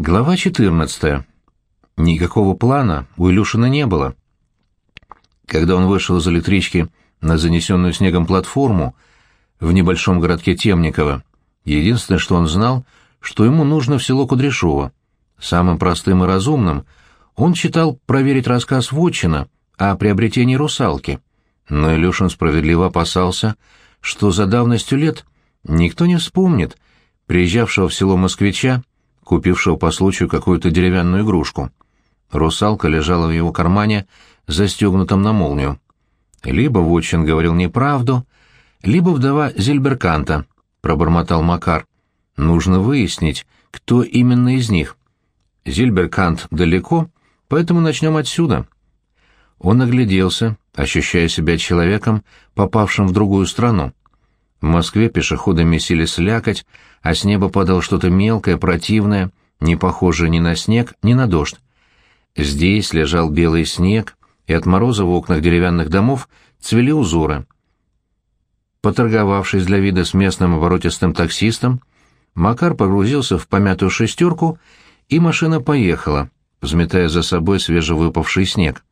Глава 14. Никакого плана у Илюшина не было. Когда он вышел из электрички на занесенную снегом платформу в небольшом городке Темниково, единственное, что он знал, что ему нужно в село Кудряшово. Самым простым и разумным он читал проверить рассказ Вотчина о приобретении русалки. Но Илюшин справедливо опасался, что за давностью лет никто не вспомнит приезжавшего в село москвича, купившего по случаю какую-то деревянную игрушку. Русалка лежала в его кармане, застегнутом на молнию. Либо Вотчин говорил неправду, либо вдова Зильберканта, — пробормотал Макар. Нужно выяснить, кто именно из них. Зильберкант далеко, поэтому начнем отсюда. Он огляделся, ощущая себя человеком, попавшим в другую страну. В Москве пешеходы месили слякоть, а с неба падало что-то мелкое, противное, не похожее ни на снег, ни на дождь. Здесь лежал белый снег, и от мороза в окнах деревянных домов цвели узоры. Поторговавшись для вида с местным оборотистым таксистом, Макар погрузился в помятую шестерку, и машина поехала, взметая за собой свежевыпавший снег.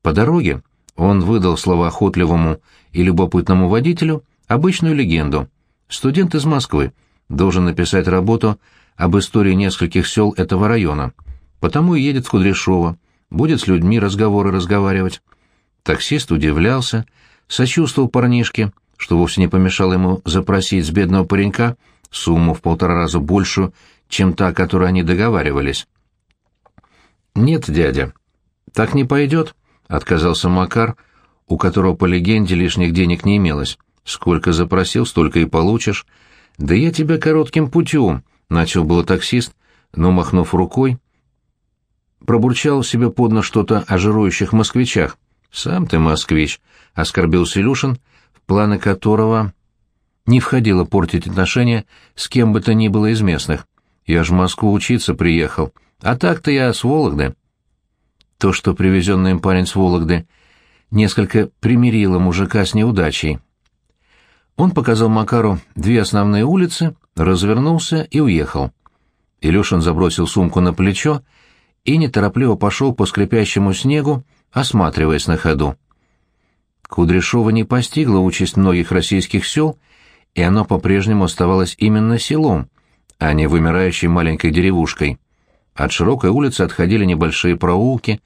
По дороге он выдал словоохотливому и любопытному водителю обычную легенду. Студент из Москвы должен написать работу об истории нескольких сел этого района, потому и едет в Кудряшово, будет с людьми разговоры разговаривать. Таксист удивлялся, сочувствовал парнишке, что вовсе не помешало ему запросить с бедного паренька сумму в полтора раза большую, чем та, о которой они договаривались. «Нет, дядя, так не пойдет», — отказался Макар, у которого, по легенде, лишних денег не имелось. «Сколько запросил, столько и получишь. Да я тебя коротким путем», — начал было таксист, но, махнув рукой, пробурчал себе под нос что-то о жирующих москвичах. «Сам ты москвич», — оскорбился Илюшин, в планы которого не входило портить отношения с кем бы то ни было из местных. «Я ж в Москву учиться приехал, а так-то я с Вологды». То, что привезенный им парень с Вологды, несколько примирило мужика с неудачей. Он показал Макару две основные улицы, развернулся и уехал. Илюшин забросил сумку на плечо и неторопливо пошел по скрипящему снегу, осматриваясь на ходу. Кудряшова не постигла участь многих российских сел, и оно по-прежнему оставалось именно селом, а не вымирающей маленькой деревушкой. От широкой улицы отходили небольшие проулки,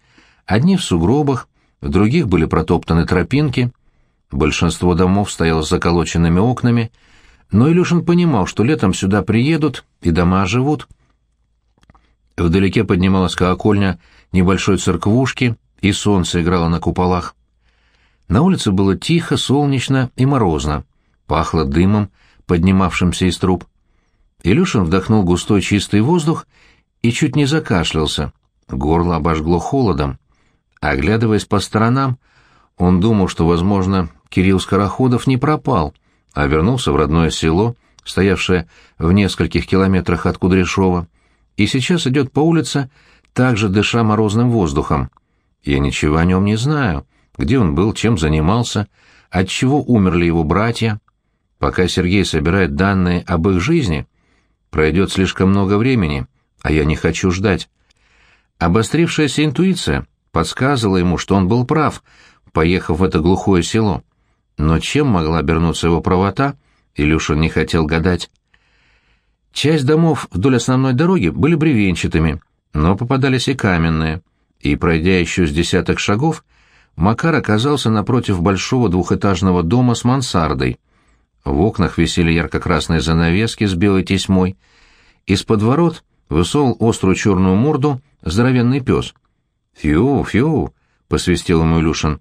одни в сугробах, в других были протоптаны тропинки — Большинство домов стояло с заколоченными окнами, но Илюшин понимал, что летом сюда приедут и дома оживут. Вдалеке поднималась колокольня небольшой церквушки, и солнце играло на куполах. На улице было тихо, солнечно и морозно. Пахло дымом, поднимавшимся из труб. Илюшин вдохнул густой чистый воздух и чуть не закашлялся. Горло обожгло холодом. Оглядываясь по сторонам, он думал, что, возможно, Кирилл Скороходов не пропал, а вернулся в родное село, стоявшее в нескольких километрах от Кудряшова, и сейчас идет по улице, также дыша морозным воздухом. Я ничего о нем не знаю, где он был, чем занимался, от чего умерли его братья. Пока Сергей собирает данные об их жизни, пройдет слишком много времени, а я не хочу ждать. Обострившаяся интуиция подсказывала ему, что он был прав, поехав в это глухое село. Но чем могла обернуться его правота, Илюшин не хотел гадать. Часть домов вдоль основной дороги были бревенчатыми, но попадались и каменные, и, пройдя еще с десяток шагов, Макар оказался напротив большого двухэтажного дома с мансардой. В окнах висели ярко-красные занавески с белой тесьмой. Из-под ворот высовал острую черную морду здоровенный пес. «Фью, фью!» — посвистел ему Илюшин.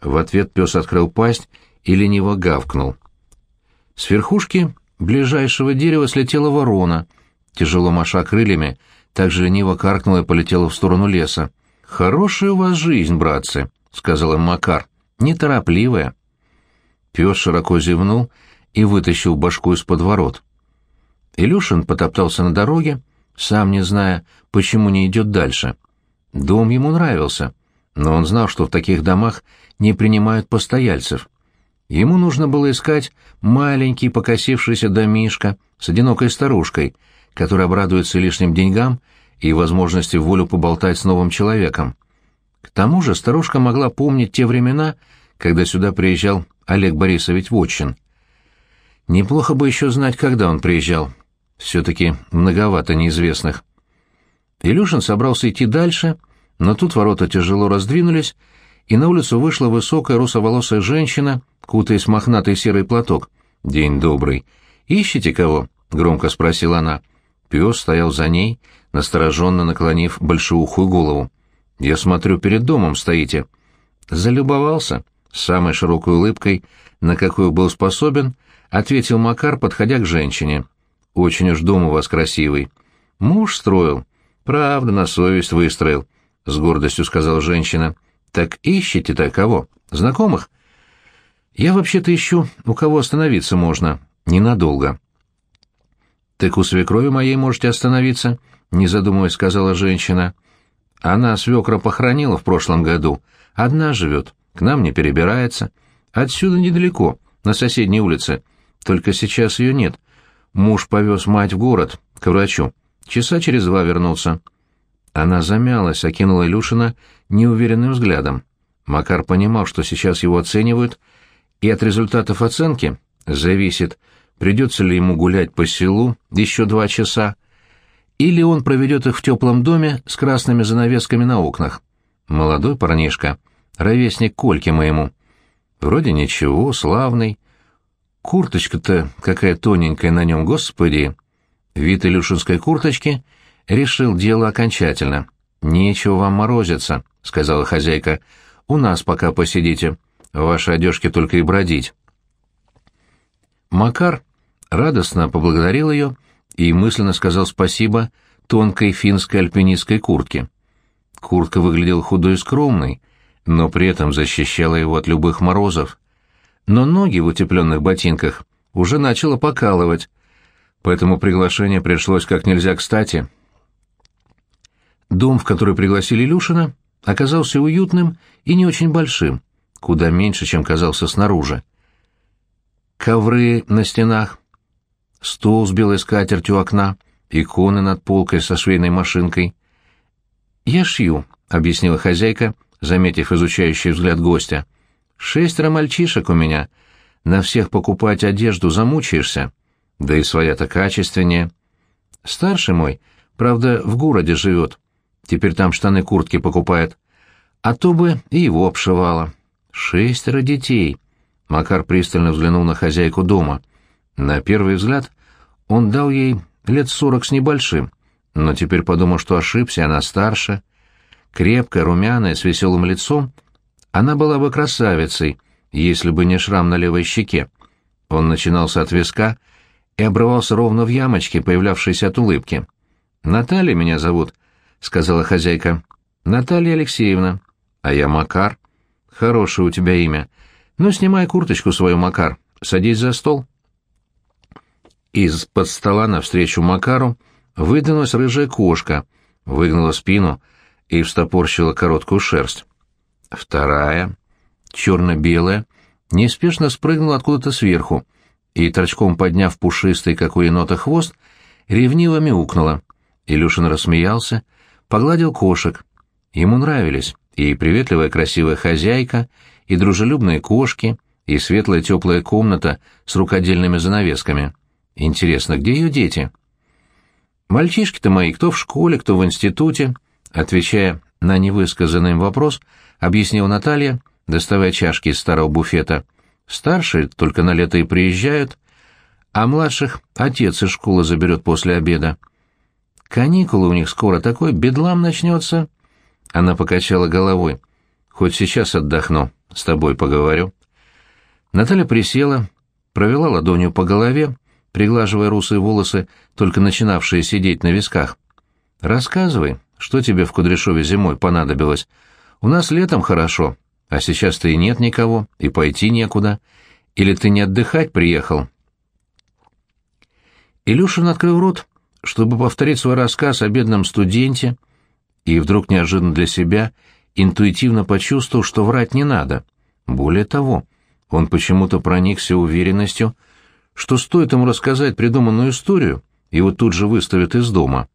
В ответ пес открыл пасть и лениво гавкнул. С верхушки ближайшего дерева слетела ворона, тяжело маша крыльями, так же лениво каркнула и полетела в сторону леса. «Хорошая у вас жизнь, братцы», — сказал им Макар, — «неторопливая». Пес широко зевнул и вытащил башку из-под ворот. Илюшин потоптался на дороге, сам не зная, почему не идет дальше. Дом ему нравился, но он знал, что в таких домах не принимают постояльцев. Ему нужно было искать маленький покосившийся домишко с одинокой старушкой, который обрадуется лишним деньгам и возможности волю поболтать с новым человеком. К тому же старушка могла помнить те времена, когда сюда приезжал Олег Борисович Вотчин. Неплохо бы еще знать, когда он приезжал. Все-таки многовато неизвестных. Илюшин собрался идти дальше, но тут ворота тяжело раздвинулись, и на улицу вышла высокая русоволосая женщина, кутаясь в мохнатый серый платок. «День добрый. Ищете кого?» — громко спросила она. Пес стоял за ней, настороженно наклонив большеухую голову. «Я смотрю, перед домом стоите». Залюбовался, с самой широкой улыбкой, на какую был способен, ответил Макар, подходя к женщине. «Очень уж дом у вас красивый. Муж строил. Правда, на совесть выстроил», — с гордостью сказала женщина. «Так ищете-то кого? Знакомых?» «Я вообще-то ищу, у кого остановиться можно. Ненадолго». «Так у свекрови моей можете остановиться», — не задумываясь, сказала женщина. «Она свекра похоронила в прошлом году. Одна живет, к нам не перебирается. Отсюда недалеко, на соседней улице. Только сейчас ее нет. Муж повез мать в город, к врачу. Часа через два вернулся». Она замялась, окинула Илюшина неуверенным взглядом. Макар понимал, что сейчас его оценивают, и от результатов оценки зависит, придется ли ему гулять по селу еще два часа, или он проведет их в теплом доме с красными занавесками на окнах. Молодой парнишка, ровесник Кольки моему. Вроде ничего, славный. Курточка-то какая тоненькая на нем, господи. Вид илюшинской курточки решил дело окончательно. «Нечего вам морозиться», — сказала хозяйка. «У нас пока посидите. В вашей одежке только и бродить». Макар радостно поблагодарил ее и мысленно сказал спасибо тонкой финской альпинистской куртке. Куртка выглядела худой и скромной, но при этом защищала его от любых морозов. Но ноги в утепленных ботинках уже начало покалывать, поэтому приглашение пришлось как нельзя кстати. Дом, в который пригласили Илюшина, оказался уютным и не очень большим, куда меньше, чем казался снаружи. Ковры на стенах, стол с белой скатертью окна, иконы над полкой со швейной машинкой. «Я шью», — объяснила хозяйка, заметив изучающий взгляд гостя. «Шестеро мальчишек у меня. На всех покупать одежду замучаешься. Да и своя-то качественнее. Старший мой, правда, в городе живет. Теперь там штаны-куртки покупает. А то бы и его обшивала. Шестеро детей». Макар пристально взглянул на хозяйку дома. На первый взгляд он дал ей лет сорок с небольшим, но теперь подумал, что ошибся, она старше. Крепкая, румяная, с веселым лицом, она была бы красавицей, если бы не шрам на левой щеке. Он начинался от виска и обрывался ровно в ямочке, появлявшейся от улыбки. «Наталья меня зовут», — сказала хозяйка. «Наталья Алексеевна. А я Макар. Хорошее у тебя имя. Ну, снимай курточку свою, Макар. Садись за стол». Из-под стола навстречу Макару выдвинулась рыжая кошка, выгнула спину и встопорщила короткую шерсть. Вторая, черно-белая, неспешно спрыгнула откуда-то сверху и, торчком подняв пушистый, как у енота, хвост, ревниво мяукнула. Илюшин рассмеялся, погладил кошек. Ему нравились и приветливая красивая хозяйка, и дружелюбные кошки, и светлая теплая комната с рукодельными занавесками. Интересно, где ее дети? Мальчишки-то мои, кто в школе, кто в институте, отвечая на невысказанный им вопрос, объяснила Наталья, доставая чашки из старого буфета. Старшие только на лето и приезжают, а младших отец из школы заберет после обеда. Каникулы у них скоро, такой бедлам начнется. Она покачала головой. Хоть сейчас отдохну, с тобой поговорю. Наталья присела, провела ладонью по голове, приглаживая русые волосы, только начинавшие сидеть на висках. «Рассказывай, что тебе в Кудряшове зимой понадобилось? У нас летом хорошо, а сейчас-то и нет никого, и пойти некуда. Или ты не отдыхать приехал?» Илюшин открыл рот, чтобы повторить свой рассказ о бедном студенте, и вдруг неожиданно для себя интуитивно почувствовал, что врать не надо. Более того, он почему-то проникся уверенностью, что стоит ему рассказать придуманную историю, его тут же выставят из дома.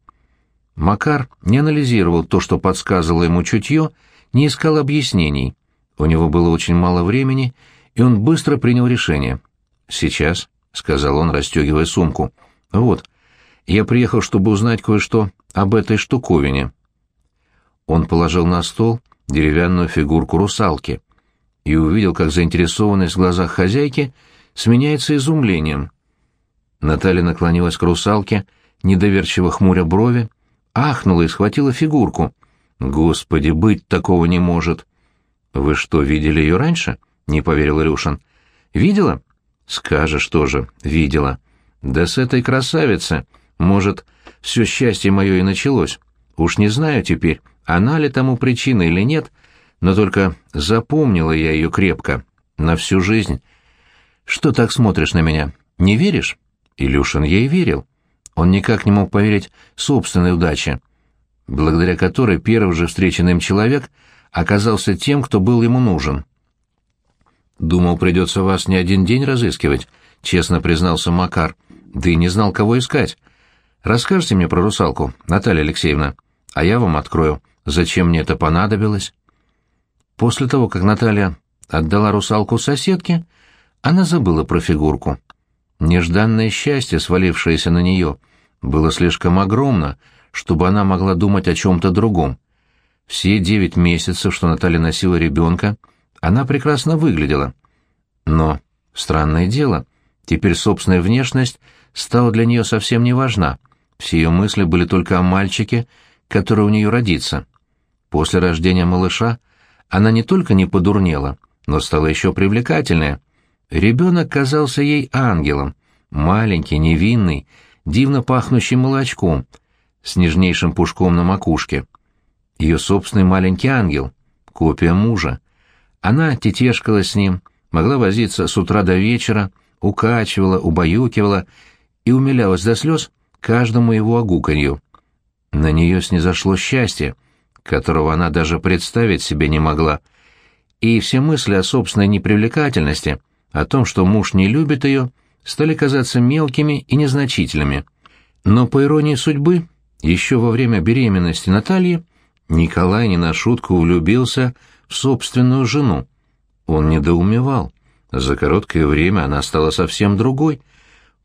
Макар не анализировал то, что подсказывало ему чутье, не искал объяснений. У него было очень мало времени, и он быстро принял решение. «Сейчас», — сказал он, расстегивая сумку. «Вот, я приехал, чтобы узнать кое-что об этой штуковине». Он положил на стол деревянную фигурку русалки и увидел, как заинтересованность в глазах хозяйки сменяется изумлением. Наталья наклонилась к русалке, недоверчиво хмуря брови, ахнула и схватила фигурку. «Господи, быть такого не может!» «Вы что, видели ее раньше?» — не поверил Илюшин. «Видела?» «Скажешь тоже, видела. Да с этой красавицы, может, все счастье мое и началось. Уж не знаю теперь, она ли тому причина или нет, но только запомнила я ее крепко, на всю жизнь. Что так смотришь на меня? Не веришь?» Илюшин ей верил. Он никак не мог поверить собственной удаче, благодаря которой первый же встреченный им человек оказался тем, кто был ему нужен. «Думал, придется вас не один день разыскивать», — честно признался Макар. «Да и не знал, кого искать. Расскажите мне про русалку, Наталья Алексеевна, а я вам открою, зачем мне это понадобилось». После того, как Наталья отдала русалку соседке, она забыла про фигурку. Нежданное счастье, свалившееся на нее, было слишком огромно, чтобы она могла думать о чем-то другом. Все девять месяцев, что Наталья носила ребенка, она прекрасно выглядела. Но, странное дело, теперь собственная внешность стала для нее совсем не важна. Все ее мысли были только о мальчике, который у нее родится. После рождения малыша она не только не подурнела, но стала еще привлекательнее — Ребенок казался ей ангелом, маленький, невинный, дивно пахнущий молочком, с нежнейшим пушком на макушке. Ее собственный маленький ангел, копия мужа. Она тетешкалась с ним, могла возиться с утра до вечера, укачивала, убаюкивала и умилялась до слез каждому его огуканью. На нее снизошло счастье, которого она даже представить себе не могла, и все мысли о собственной непривлекательности — о том, что муж не любит ее, стали казаться мелкими и незначительными. Но, по иронии судьбы, еще во время беременности Натальи Николай не на шутку влюбился в собственную жену. Он недоумевал. За короткое время она стала совсем другой.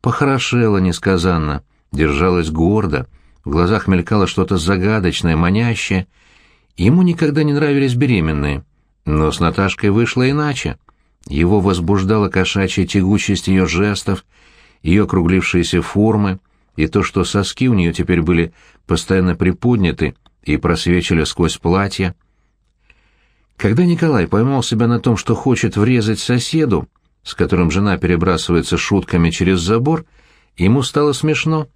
Похорошела несказанно, держалась гордо, в глазах мелькало что-то загадочное, манящее. Ему никогда не нравились беременные, но с Наташкой вышло иначе. Его возбуждала кошачья тягучесть ее жестов, ее округлившиеся формы, и то, что соски у нее теперь были постоянно приподняты и просвечивали сквозь платье. Когда Николай поймал себя на том, что хочет врезать соседу, с которым жена перебрасывается шутками через забор, ему стало смешно.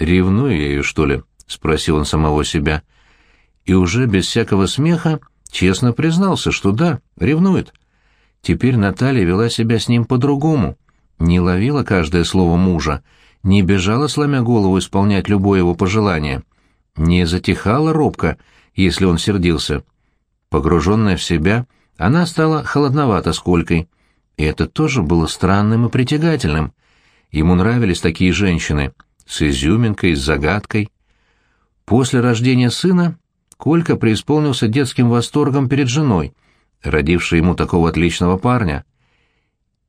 «Ревную я ее, что ли?» — спросил он самого себя. И уже без всякого смеха честно признался, что да, ревнует. Теперь Наталья вела себя с ним по-другому, не ловила каждое слово мужа, не бежала, сломя голову, исполнять любое его пожелание, не затихала робко, если он сердился. Погруженная в себя, она стала холодновато сколькой, и это тоже было странным и притягательным. Ему нравились такие женщины, с изюминкой, с загадкой. После рождения сына Колька преисполнился детским восторгом перед женой — родивший ему такого отличного парня.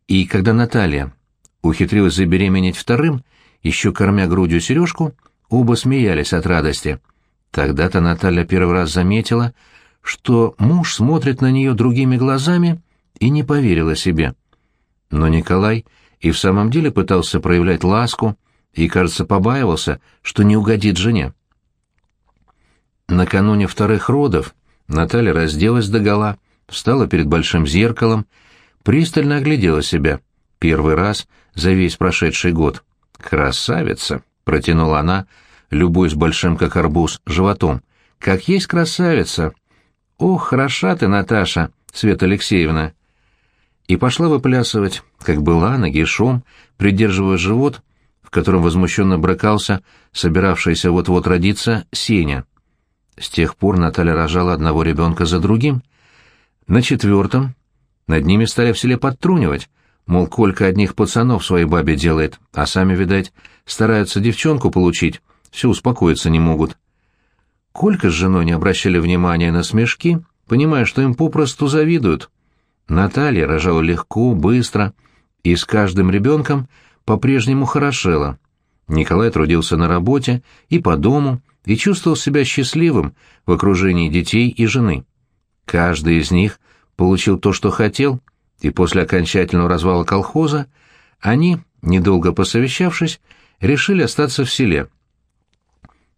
И когда Наталья ухитрилась забеременеть вторым, еще кормя грудью сережку, оба смеялись от радости. Тогда-то Наталья первый раз заметила, что муж смотрит на нее другими глазами и не поверила себе. Но Николай и в самом деле пытался проявлять ласку и, кажется, побаивался, что не угодит жене. Накануне вторых родов Наталья разделась догола, встала перед большим зеркалом, пристально оглядела себя. Первый раз за весь прошедший год. «Красавица!» — протянула она, любуясь большим, как арбуз, животом. «Как есть красавица!» «Ох, хороша ты, Наташа, Света Алексеевна!» И пошла выплясывать, как была, нагишом, придерживая живот, в котором возмущенно брыкался, собиравшийся вот-вот родиться, Сеня. С тех пор Наталья рожала одного ребенка за другим, на четвертом над ними стали в селе подтрунивать, мол, Колька одних пацанов своей бабе делает, а сами, видать, стараются девчонку получить, все успокоиться не могут. Колька с женой не обращали внимания на смешки, понимая, что им попросту завидуют. Наталья рожала легко, быстро, и с каждым ребенком по-прежнему хорошела. Николай трудился на работе и по дому, и чувствовал себя счастливым в окружении детей и жены. Каждый из них получил то, что хотел, и после окончательного развала колхоза они, недолго посовещавшись, решили остаться в селе.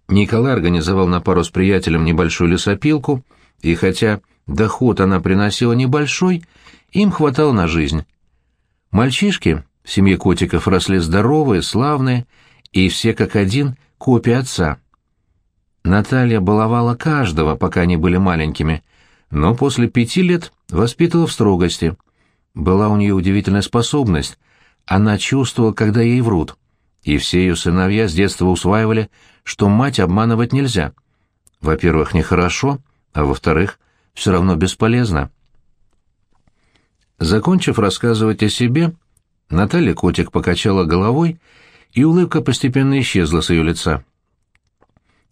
Николай организовал на пару с приятелем небольшую лесопилку, и хотя доход она приносила небольшой, им хватало на жизнь. Мальчишки в семье котиков росли здоровые, славные, и все как один копия отца. Наталья баловала каждого, пока они были маленькими, но после пяти лет воспитывала в строгости. Была у нее удивительная способность. Она чувствовала, когда ей врут. И все ее сыновья с детства усваивали, что мать обманывать нельзя. Во-первых, нехорошо, а во-вторых, все равно бесполезно. Закончив рассказывать о себе, Наталья Котик покачала головой, и улыбка постепенно исчезла с ее лица.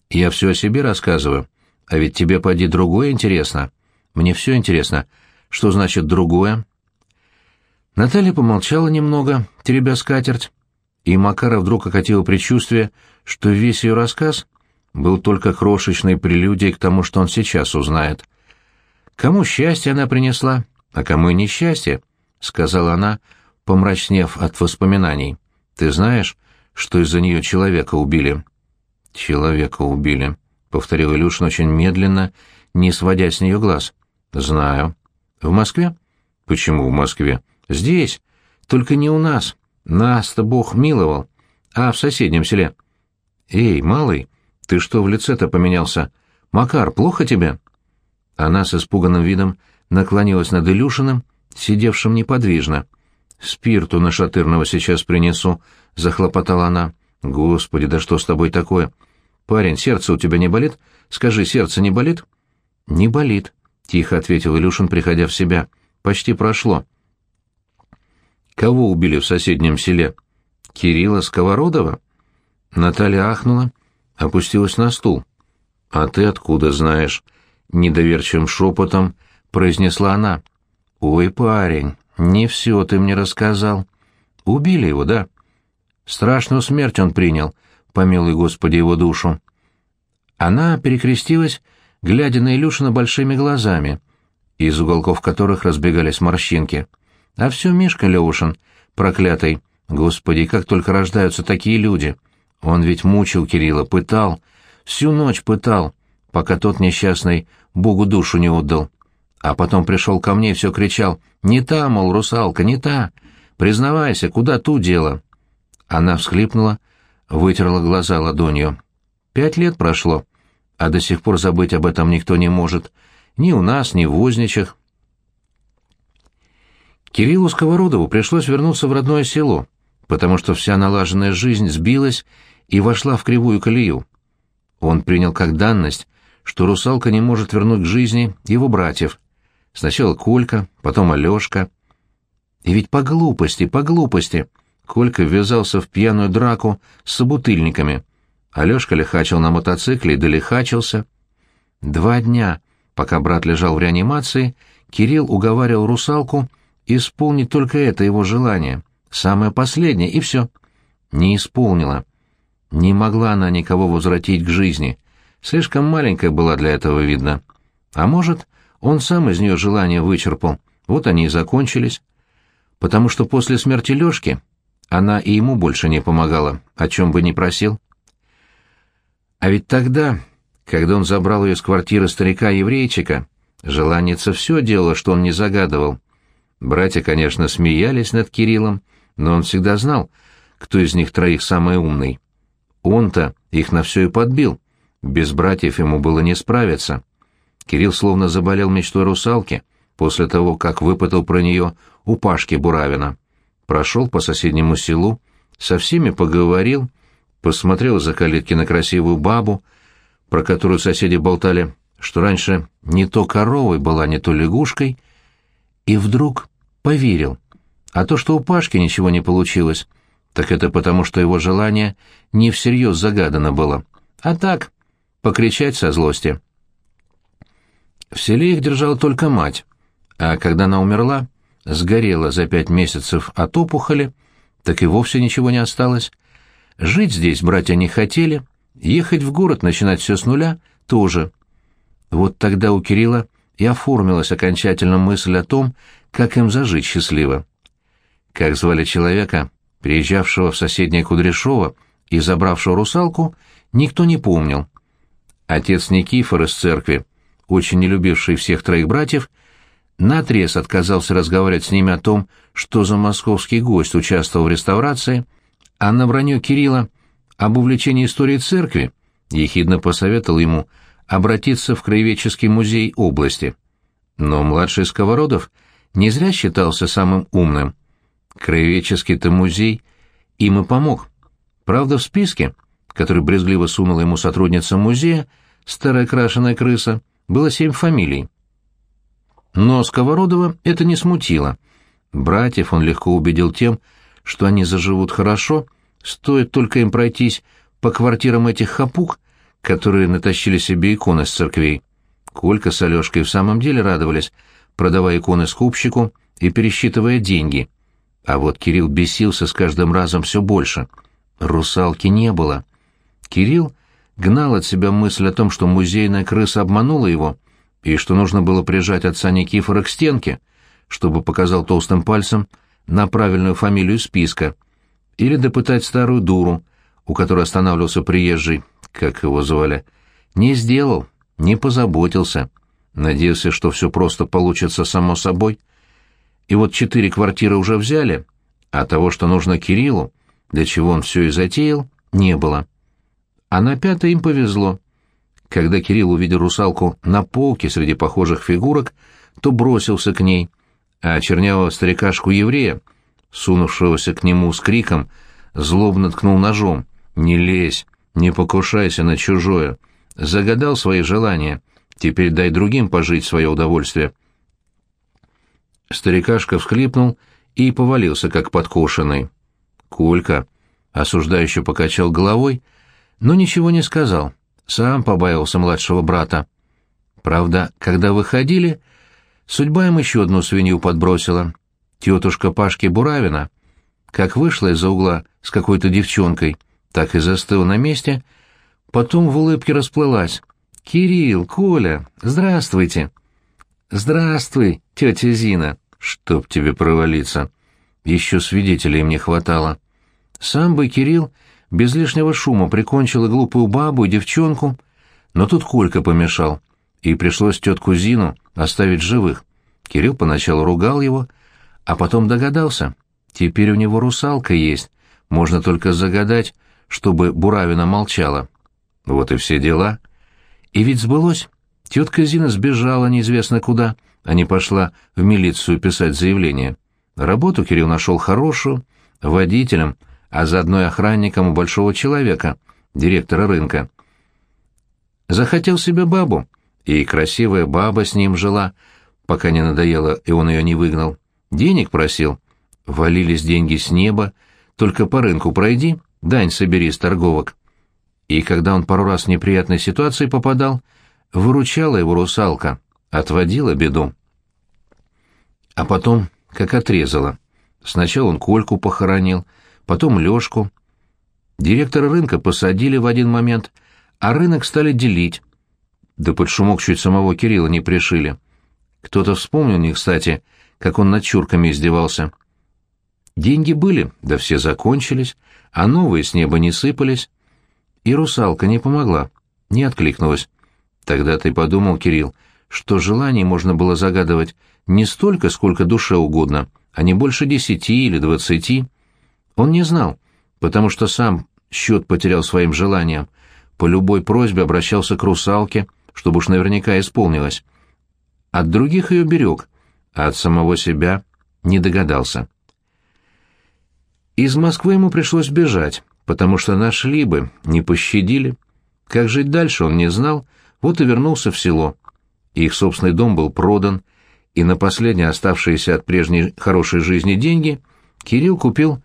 «Я все о себе рассказываю, а ведь тебе поди другое интересно. Мне все интересно. Что значит «другое»?» Наталья помолчала немного, теребя скатерть, и Макара вдруг окатило предчувствие, что весь ее рассказ был только крошечной прелюдией к тому, что он сейчас узнает. Кому счастье она принесла, а кому и несчастье, — сказала она, помрачнев от воспоминаний. Ты знаешь, что из-за нее человека убили? Человека убили, — повторил Илюшин очень медленно, не сводя с нее глаз. Знаю. В Москве? Почему в Москве? Здесь. Только не у нас. Нас-то Бог миловал. А в соседнем селе. Эй, малый, ты что в лице-то поменялся? Макар, плохо тебе? Она с испуганным видом наклонилась над Илюшиным, сидевшим неподвижно. «Спирту на Шатырного сейчас принесу», — захлопотала она. «Господи, да что с тобой такое? Парень, сердце у тебя не болит? Скажи, сердце не болит?» «Не болит», — тихо ответил Илюшин, приходя в себя. «Почти прошло». «Кого убили в соседнем селе? Кирилла Сковородова?» Наталья ахнула, опустилась на стул. «А ты откуда знаешь?» — недоверчивым шепотом произнесла она. «Ой, парень, не все ты мне рассказал. Убили его, да?» «Страшную смерть он принял, помилуй Господи его душу». Она перекрестилась, глядя на Илюшина большими глазами, из уголков которых разбегались морщинки. А все Мишка Левушин, проклятый. Господи, как только рождаются такие люди. Он ведь мучил Кирилла, пытал, всю ночь пытал, пока тот несчастный Богу душу не отдал. А потом пришел ко мне и все кричал «Не та, мол, русалка, не та! Признавайся, куда ту дело?» Она всхлипнула, вытерла глаза ладонью. «Пять лет прошло, а до сих пор забыть об этом никто не может. Ни у нас, ни в Возничах». Кириллу Сковородову пришлось вернуться в родное село, потому что вся налаженная жизнь сбилась и вошла в кривую колею. Он принял как данность, что русалка не может вернуть к жизни его братьев. Сначала Колька, потом Алешка. И ведь по глупости, по глупости Колька ввязался в пьяную драку с собутыльниками. Алешка лихачил на мотоцикле и долихачился. Два дня, пока брат лежал в реанимации, Кирилл уговаривал русалку исполнить только это его желание, самое последнее, и все. Не исполнила. Не могла она никого возвратить к жизни — Слишком маленькая была для этого, видно. А может, он сам из нее желание вычерпал. Вот они и закончились. Потому что после смерти Лешки она и ему больше не помогала, о чем бы ни просил. А ведь тогда, когда он забрал ее с квартиры старика-еврейчика, желанница все делала, что он не загадывал. Братья, конечно, смеялись над Кириллом, но он всегда знал, кто из них троих самый умный. Он-то их на все и подбил, без братьев ему было не справиться. Кирилл словно заболел мечтой русалки после того, как выпытал про нее у Пашки Буравина. Прошел по соседнему селу, со всеми поговорил, посмотрел за калитки на красивую бабу, про которую соседи болтали, что раньше не то коровой была, не то лягушкой, и вдруг поверил. А то, что у Пашки ничего не получилось, так это потому, что его желание не всерьез загадано было, а так, покричать со злости. В селе их держала только мать, а когда она умерла, сгорела за пять месяцев от опухоли, так и вовсе ничего не осталось. Жить здесь братья не хотели, ехать в город, начинать все с нуля — тоже. Вот тогда у Кирилла и оформилась окончательно мысль о том, как им зажить счастливо. Как звали человека, приезжавшего в соседнее Кудряшово и забравшего русалку, никто не помнил. Отец Никифор из церкви, очень не любивший всех троих братьев, наотрез отказался разговаривать с ними о том, что за московский гость участвовал в реставрации, а на вранье Кирилла об увлечении историей церкви ехидно посоветовал ему обратиться в краеведческий музей области. Но младший Сковородов не зря считался самым умным. Краеведческий-то музей им и помог. Правда, в списке, который брезгливо сунула ему сотрудница музея, старая крашеная крыса, было семь фамилий. Но Сковородова это не смутило. Братьев он легко убедил тем, что они заживут хорошо, стоит только им пройтись по квартирам этих хапук, которые натащили себе иконы с церквей. Колька с Алешкой в самом деле радовались, продавая иконы скупщику и пересчитывая деньги. А вот Кирилл бесился с каждым разом все больше. Русалки не было. Кирилл гнал от себя мысль о том, что музейная крыса обманула его, и что нужно было прижать отца Никифора к стенке, чтобы показал толстым пальцем на правильную фамилию списка, или допытать старую дуру, у которой останавливался приезжий, как его звали, не сделал, не позаботился. Надеялся, что все просто получится само собой. И вот четыре квартиры уже взяли, а того, что нужно Кириллу, для чего он все и затеял, не было. А на пятой им повезло. Когда Кирилл увидел русалку на полке среди похожих фигурок, то бросился к ней, а чернявого старикашку-еврея, сунувшегося к нему с криком, злобно ткнул ножом. «Не лезь, не покушайся на чужое. Загадал свои желания. Теперь дай другим пожить свое удовольствие. Старикашка всхлипнул и повалился, как подкошенный. Колька, осуждающе покачал головой, но ничего не сказал. Сам побаивался младшего брата. Правда, когда выходили, судьба им еще одну свинью подбросила. Тетушка Пашки Буравина, как вышла из-за угла с какой-то девчонкой — так и застыл на месте, потом в улыбке расплылась. «Кирилл, Коля, здравствуйте!» «Здравствуй, тетя Зина!» «Чтоб тебе провалиться!» Еще свидетелей мне хватало. Сам бы Кирилл без лишнего шума прикончил и глупую бабу, и девчонку, но тут Колька помешал, и пришлось тетку Зину оставить живых. Кирилл поначалу ругал его, а потом догадался. Теперь у него русалка есть, можно только загадать, чтобы Буравина молчала. Вот и все дела. И ведь сбылось. Тетка Зина сбежала неизвестно куда, а не пошла в милицию писать заявление. Работу Кирилл нашел хорошую, водителем, а заодно и охранником у большого человека, директора рынка. Захотел себе бабу, и красивая баба с ним жила, пока не надоело, и он ее не выгнал. Денег просил. Валились деньги с неба, только по рынку пройди — дань собери с торговок. И когда он пару раз в неприятные ситуации попадал, выручала его русалка, отводила беду. А потом, как отрезала. Сначала он Кольку похоронил, потом Лёшку. Директора рынка посадили в один момент, а рынок стали делить. Да под шумок чуть самого Кирилла не пришили. Кто-то вспомнил не кстати, как он над чурками издевался. Деньги были, да все закончились, а новые с неба не сыпались. И русалка не помогла, не откликнулась. Тогда ты подумал, Кирилл, что желаний можно было загадывать не столько, сколько душе угодно, а не больше десяти или двадцати. Он не знал, потому что сам счет потерял своим желаниям. По любой просьбе обращался к русалке, чтобы уж наверняка исполнилось. От других ее берег, а от самого себя не догадался. Из Москвы ему пришлось бежать, потому что нашли бы, не пощадили. Как жить дальше он не знал, вот и вернулся в село. Их собственный дом был продан, и на последние оставшиеся от прежней хорошей жизни деньги Кирилл купил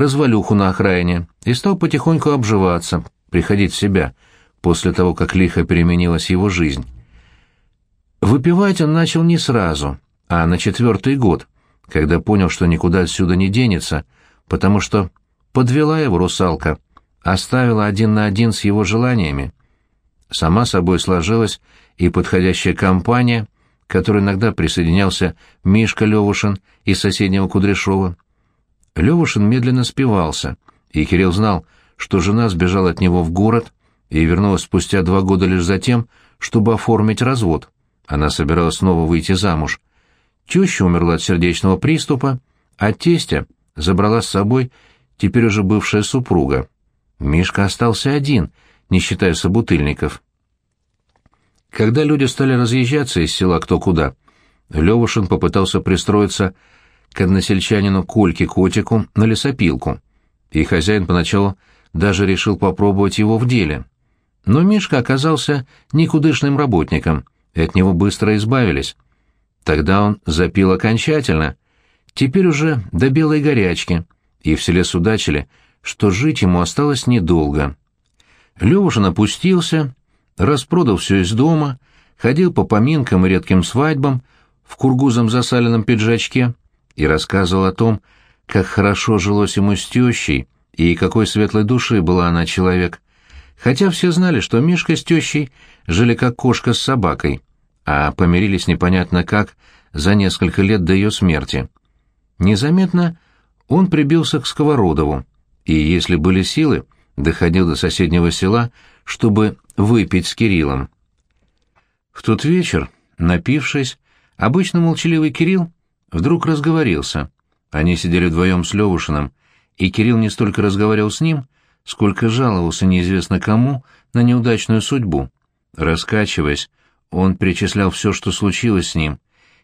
развалюху на окраине и стал потихоньку обживаться, приходить в себя, после того, как лихо переменилась его жизнь. Выпивать он начал не сразу, а на четвертый год, когда понял, что никуда отсюда не денется, потому что подвела его русалка, оставила один на один с его желаниями. Сама собой сложилась и подходящая компания, к которой иногда присоединялся Мишка Левушин из соседнего Кудряшова. Левушин медленно спивался, и Кирилл знал, что жена сбежала от него в город и вернулась спустя два года лишь за тем, чтобы оформить развод. Она собиралась снова выйти замуж. Теща умерла от сердечного приступа, а тестя забрала с собой теперь уже бывшая супруга. Мишка остался один, не считая собутыльников. Когда люди стали разъезжаться из села кто куда, Левушин попытался пристроиться к односельчанину Кольке Котику на лесопилку, и хозяин поначалу даже решил попробовать его в деле. Но Мишка оказался никудышным работником, и от него быстро избавились. Тогда он запил окончательно, теперь уже до белой горячки, и в селе судачили, что жить ему осталось недолго. Левушин опустился, распродал все из дома, ходил по поминкам и редким свадьбам в кургузом засаленном пиджачке и рассказывал о том, как хорошо жилось ему с тещей и какой светлой души была она человек, хотя все знали, что Мишка с тещей жили как кошка с собакой, а помирились непонятно как за несколько лет до ее смерти. Незаметно он прибился к Сковородову, и, если были силы, доходил до соседнего села, чтобы выпить с Кириллом. В тот вечер, напившись, обычно молчаливый Кирилл вдруг разговорился. Они сидели вдвоем с Левушиным, и Кирилл не столько разговаривал с ним, сколько жаловался неизвестно кому на неудачную судьбу. Раскачиваясь, он перечислял все, что случилось с ним,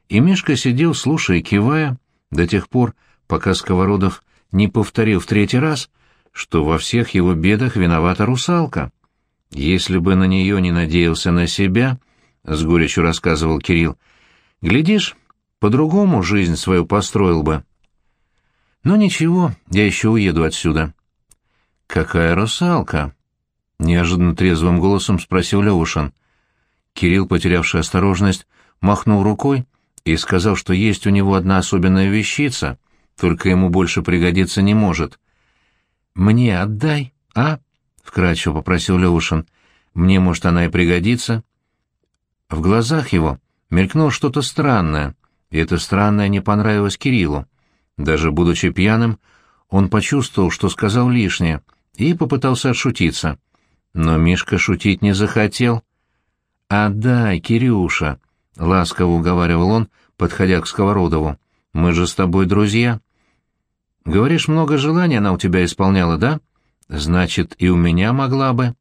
и Мишка сидел, слушая кивая, до тех пор, пока Сковородов не повторил в третий раз, что во всех его бедах виновата русалка. Если бы на нее не надеялся на себя, — с горечью рассказывал Кирилл, — глядишь, по-другому жизнь свою построил бы. Но ничего, я еще уеду отсюда. — Какая русалка? — неожиданно трезвым голосом спросил Левушин. Кирилл, потерявший осторожность, махнул рукой и сказал, что есть у него одна особенная вещица, только ему больше пригодиться не может. «Мне отдай, а?» — вкратчиво попросил Левушин. «Мне, может, она и пригодится». В глазах его мелькнуло что-то странное, и это странное не понравилось Кириллу. Даже будучи пьяным, он почувствовал, что сказал лишнее, и попытался отшутиться. Но Мишка шутить не захотел. «Отдай, Кирюша!» — ласково уговаривал он, подходя к Сковородову. «Мы же с тобой друзья». «Говоришь, много желаний она у тебя исполняла, да?» Значит, и у меня могла бы.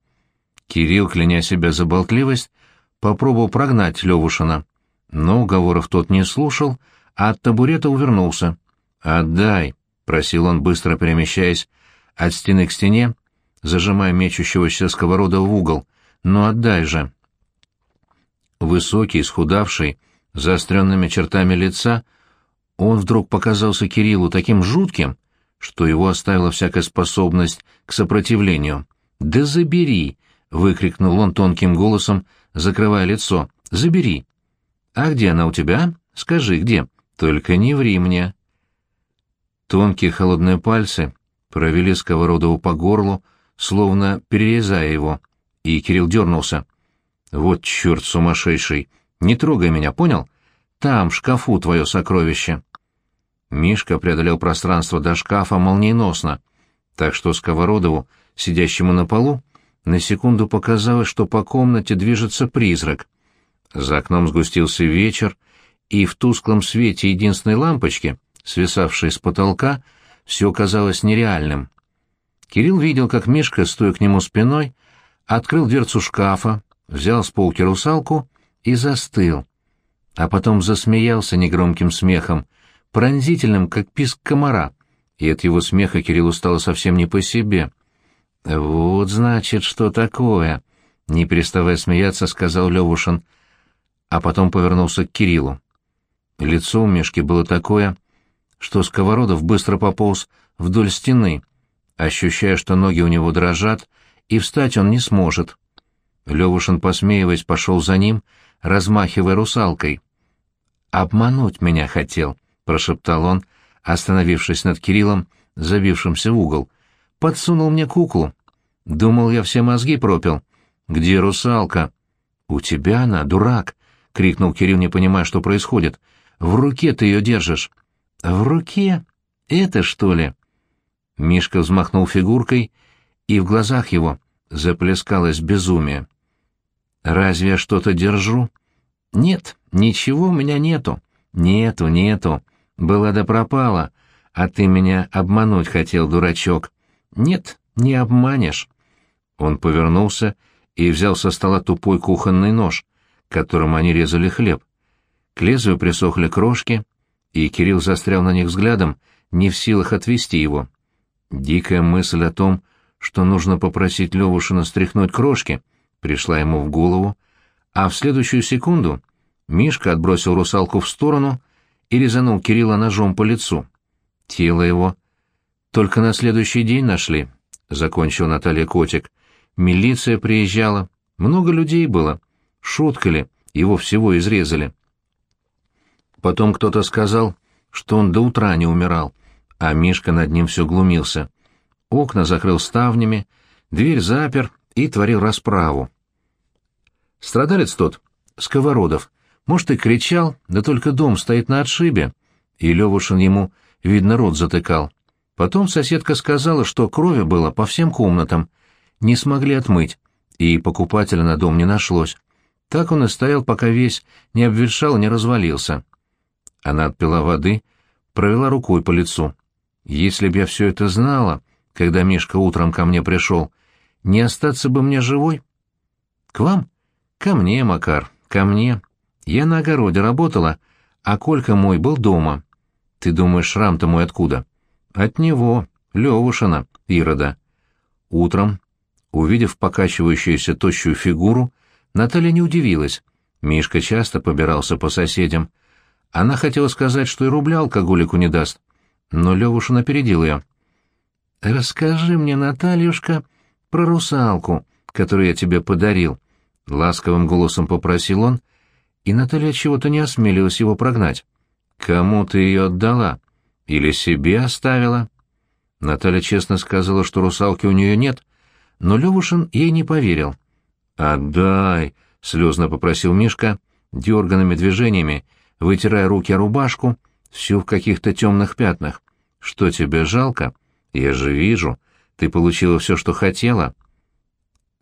Кирилл, кляня себя за болтливость, попробовал прогнать Левушина. Но уговоров тот не слушал, а от табурета увернулся. «Отдай», — просил он, быстро перемещаясь от стены к стене, зажимая мечущегося сковорода в угол. «Ну отдай же». Высокий, схудавший, заостренными чертами лица, он вдруг показался Кириллу таким жутким, что его оставила всякая способность к сопротивлению. «Да забери!» — выкрикнул он тонким голосом, закрывая лицо. «Забери!» «А где она у тебя? Скажи, где? Только не ври мне!» Тонкие холодные пальцы провели Сковородову по горлу, словно перерезая его, и Кирилл дернулся. «Вот черт сумасшедший! Не трогай меня, понял? Там, в шкафу, твое сокровище!» Мишка преодолел пространство до шкафа молниеносно, так что Сковородову, сидящему на полу, на секунду показалось, что по комнате движется призрак. За окном сгустился вечер, и в тусклом свете единственной лампочки, свисавшей с потолка, все казалось нереальным. Кирилл видел, как Мишка, стоя к нему спиной, открыл дверцу шкафа, взял с полки русалку и застыл, а потом засмеялся негромким смехом, пронзительным, как писк комара, и от его смеха Кириллу стало совсем не по себе. «Вот, значит, что такое!» — не переставая смеяться, сказал Левушин, а потом повернулся к Кириллу. Лицо у Мишки было такое, что Сковородов быстро пополз вдоль стены, ощущая, что ноги у него дрожат, и встать он не сможет. Левушин, посмеиваясь, пошел за ним, размахивая русалкой. «Обмануть меня хотел», — прошептал он, остановившись над Кириллом, забившимся в угол. «Подсунул мне куклу. Думал, я все мозги пропил. Где русалка?» «У тебя она, дурак!» — крикнул Кирилл, не понимая, что происходит. «В руке ты ее держишь». «В руке? Это что ли?» Мишка взмахнул фигуркой, и в глазах его заплескалось безумие. «Разве я что-то держу?» «Нет, ничего у меня нету. Нету, нету. Была да пропала. А ты меня обмануть хотел, дурачок. Нет, не обманешь». Он повернулся и взял со стола тупой кухонный нож, которым они резали хлеб. К лезвию присохли крошки, и Кирилл застрял на них взглядом, не в силах отвести его. Дикая мысль о том, что нужно попросить Левушина стряхнуть крошки, пришла ему в голову, а в следующую секунду Мишка отбросил русалку в сторону и резанул Кирилла ножом по лицу. Тело его только на следующий день нашли, — закончил Наталья Котик. Милиция приезжала, много людей было. Шутка ли, его всего изрезали. Потом кто-то сказал, что он до утра не умирал, а Мишка над ним все глумился. Окна закрыл ставнями, дверь запер и творил расправу. Страдалец тот, Сковородов, может, и кричал, да только дом стоит на отшибе, и Левушин ему, видно, рот затыкал. Потом соседка сказала, что крови было по всем комнатам, не смогли отмыть, и покупателя на дом не нашлось. Так он и стоял, пока весь не обветшал, не развалился. Она отпила воды, провела рукой по лицу. Если б я все это знала, когда Мишка утром ко мне пришел, не остаться бы мне живой? К вам? Ко мне, Макар, ко мне. Я на огороде работала, а Колька мой был дома. Ты думаешь, шрам-то мой откуда? От него, Левушина, Ирода. Утром, увидев покачивающуюся тощую фигуру, Наталья не удивилась. Мишка часто побирался по соседям. Она хотела сказать, что и рубля алкоголику не даст, но Левушин опередил ее. «Расскажи мне, Натальюшка, про русалку, которую я тебе подарил», — ласковым голосом попросил он, и Наталья чего-то не осмелилась его прогнать. «Кому ты ее отдала? Или себе оставила?» Наталья честно сказала, что русалки у нее нет, но Левушин ей не поверил. «Отдай!» — слезно попросил Мишка, дерганными движениями, вытирая руки о рубашку, всю в каких-то темных пятнах. «Что тебе жалко? Я же вижу. Ты получила все, что хотела».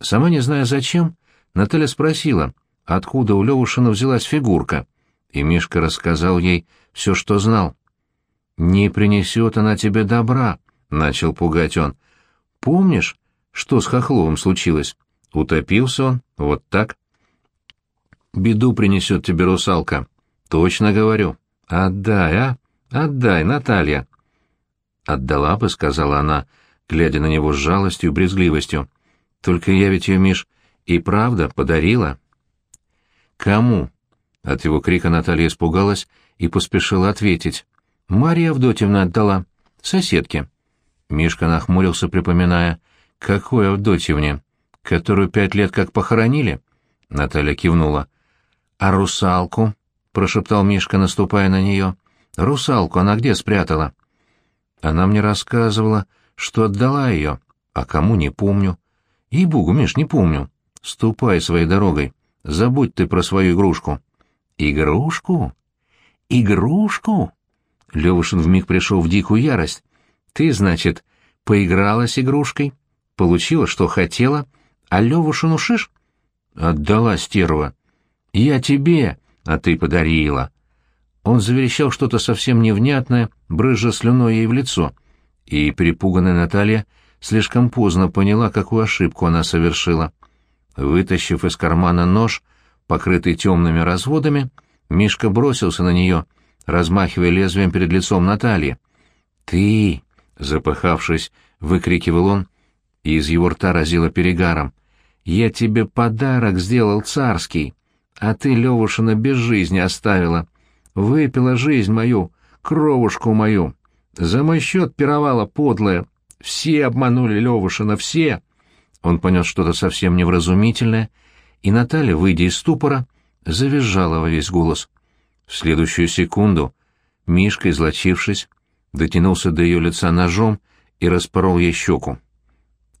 Сама не зная зачем, Наталья спросила, откуда у Левушина взялась фигурка, и Мишка рассказал ей все, что знал. «Не принесет она тебе добра», — начал пугать он. «Помнишь, что с Хохловым случилось? Утопился он, вот так?» «Беду принесет тебе русалка», Точно говорю. Отдай, а? Отдай, Наталья. Отдала бы, сказала она, глядя на него с жалостью и брезгливостью. Только я ведь ее, Миш, и правда подарила. Кому? От его крика Наталья испугалась и поспешила ответить. Мария Авдотьевна отдала. Соседке. Мишка нахмурился, припоминая. Какой Авдотьевне? Которую пять лет как похоронили? Наталья кивнула. А русалку? прошептал Мишка, наступая на нее. «Русалку она где спрятала?» Она мне рассказывала, что отдала ее, а кому не помню. Ей-богу, Миш, не помню. Ступай своей дорогой, забудь ты про свою игрушку. Игрушку? Игрушку? Левушин вмиг пришел в дикую ярость. Ты, значит, поиграла с игрушкой, получила, что хотела, а Левушину шиш? Отдала стерва. Я тебе, а ты подарила. Он заверещал что-то совсем невнятное, брызжа слюной ей в лицо, и перепуганная Наталья слишком поздно поняла, какую ошибку она совершила. Вытащив из кармана нож, покрытый темными разводами, Мишка бросился на нее, размахивая лезвием перед лицом Натальи. «Ты!» — запыхавшись, выкрикивал он, и из его рта разило перегаром. «Я тебе подарок сделал царский!» А ты, Левушина, без жизни оставила. Выпила жизнь мою, кровушку мою. За мой счет пировала подлая. Все обманули Левушина, все!» Он понес что-то совсем невразумительное, и Наталья, выйдя из ступора, завизжала во весь голос. В следующую секунду Мишка, излочившись, дотянулся до ее лица ножом и распорол ей щеку.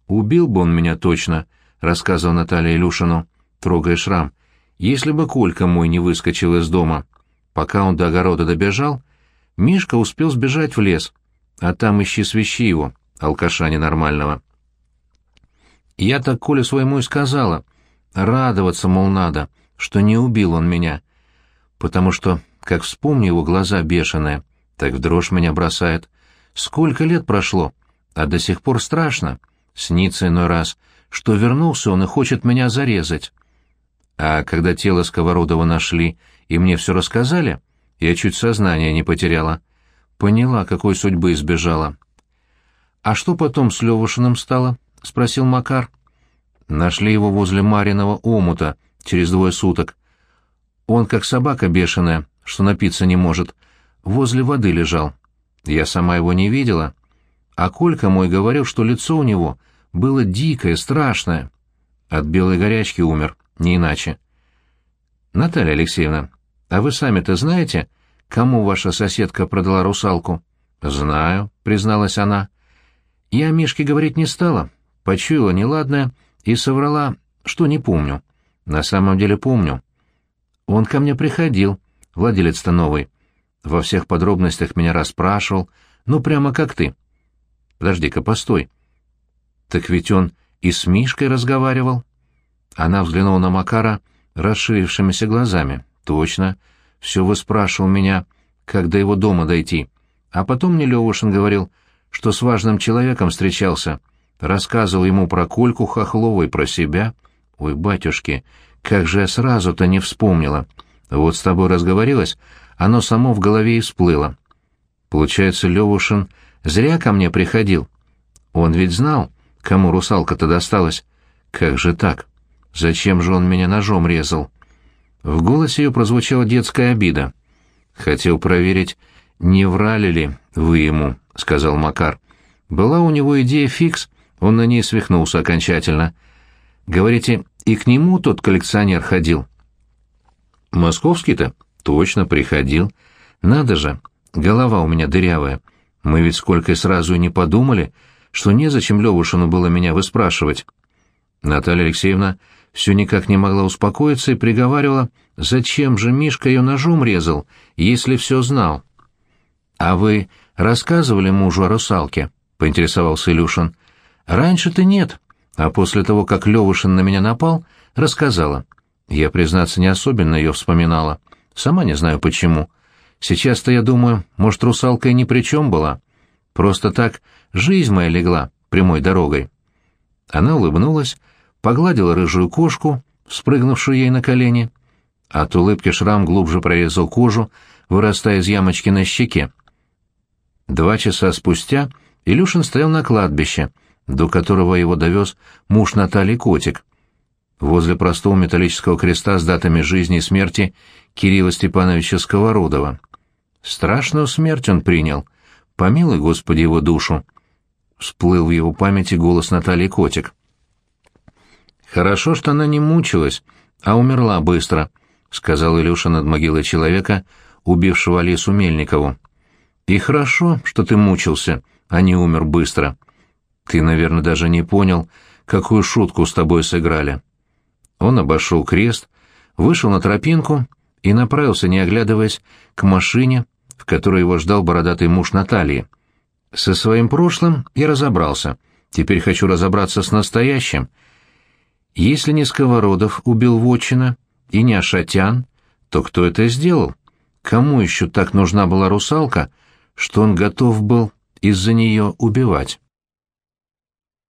«Убил бы он меня точно», — рассказывал Наталья Илюшину, трогая шрам, — «если бы Колька мой не выскочил из дома. Пока он до огорода добежал, Мишка успел сбежать в лес, а там ищи свищи его, алкаша ненормального». Я так Коле своему и сказала. Радоваться, мол, надо, что не убил он меня. Потому что, как вспомню его глаза бешеные, так в дрожь меня бросает. Сколько лет прошло, а до сих пор страшно. Снится иной раз, что вернулся он и хочет меня зарезать. А когда тело Сковородова нашли и мне все рассказали, я чуть сознание не потеряла. Поняла, какой судьбы избежала. А что потом с Левушиным стало? — спросил Макар. Нашли его возле Мариного омута через двое суток. Он как собака бешеная, что напиться не может. Возле воды лежал. Я сама его не видела. А Колька мой говорил, что лицо у него было дикое, страшное. От белой горячки умер, не иначе. Наталья Алексеевна, а вы сами-то знаете, кому ваша соседка продала русалку? Знаю, призналась она. Я Мишке говорить не стала, почуяла неладное и соврала, что не помню. На самом деле помню. Он ко мне приходил, владелец-то новый. Во всех подробностях меня расспрашивал, ну прямо как ты. Подожди-ка, постой. Так ведь он и с Мишкой разговаривал. Она взглянула на Макара расширившимися глазами. Точно. Все выспрашивал меня, как до его дома дойти. А потом мне Левушин говорил, что с важным человеком встречался — рассказывал ему про Кольку Хохлова и про себя. Ой, батюшки, как же я сразу-то не вспомнила. Вот с тобой разговорилась, оно само в голове и всплыло. Получается, Левушин зря ко мне приходил. Он ведь знал, кому русалка-то досталась. Как же так? Зачем же он меня ножом резал? В голосе ее прозвучала детская обида. Хотел проверить, не врали ли вы ему, — сказал Макар. Была у него идея фикс он на ней свихнулся окончательно. Говорите, и к нему тот коллекционер ходил? Московский-то? Точно, приходил. Надо же, голова у меня дырявая. Мы ведь сколько и сразу не подумали, что незачем Левушину было меня выспрашивать. Наталья Алексеевна все никак не могла успокоиться и приговаривала, зачем же Мишка ее ножом резал, если все знал. — А вы рассказывали мужу о русалке? — поинтересовался Илюшин. Раньше-то нет, а после того, как Левушин на меня напал, рассказала. Я, признаться, не особенно ее вспоминала. Сама не знаю почему. Сейчас-то я думаю, может, русалка и ни при чем была. Просто так жизнь моя легла прямой дорогой. Она улыбнулась, погладила рыжую кошку, спрыгнувшую ей на колени. От улыбки шрам глубже прорезал кожу, вырастая из ямочки на щеке. Два часа спустя Илюшин стоял на кладбище — до которого его довез муж Натальи Котик. Возле простого металлического креста с датами жизни и смерти Кирилла Степановича Сковородова. Страшную смерть он принял. Помилуй, Господи, его душу. Всплыл в его памяти голос Натальи Котик. «Хорошо, что она не мучилась, а умерла быстро», — сказал Илюша над могилой человека, убившего Алису Мельникову. «И хорошо, что ты мучился, а не умер быстро. Ты, наверное, даже не понял, какую шутку с тобой сыграли. Он обошел крест, вышел на тропинку и направился, не оглядываясь, к машине, в которой его ждал бородатый муж Натальи. Со своим прошлым я разобрался. Теперь хочу разобраться с настоящим. Если не Сковородов убил Вотчина и не Ашатян, то кто это сделал? Кому еще так нужна была русалка, что он готов был из-за нее убивать?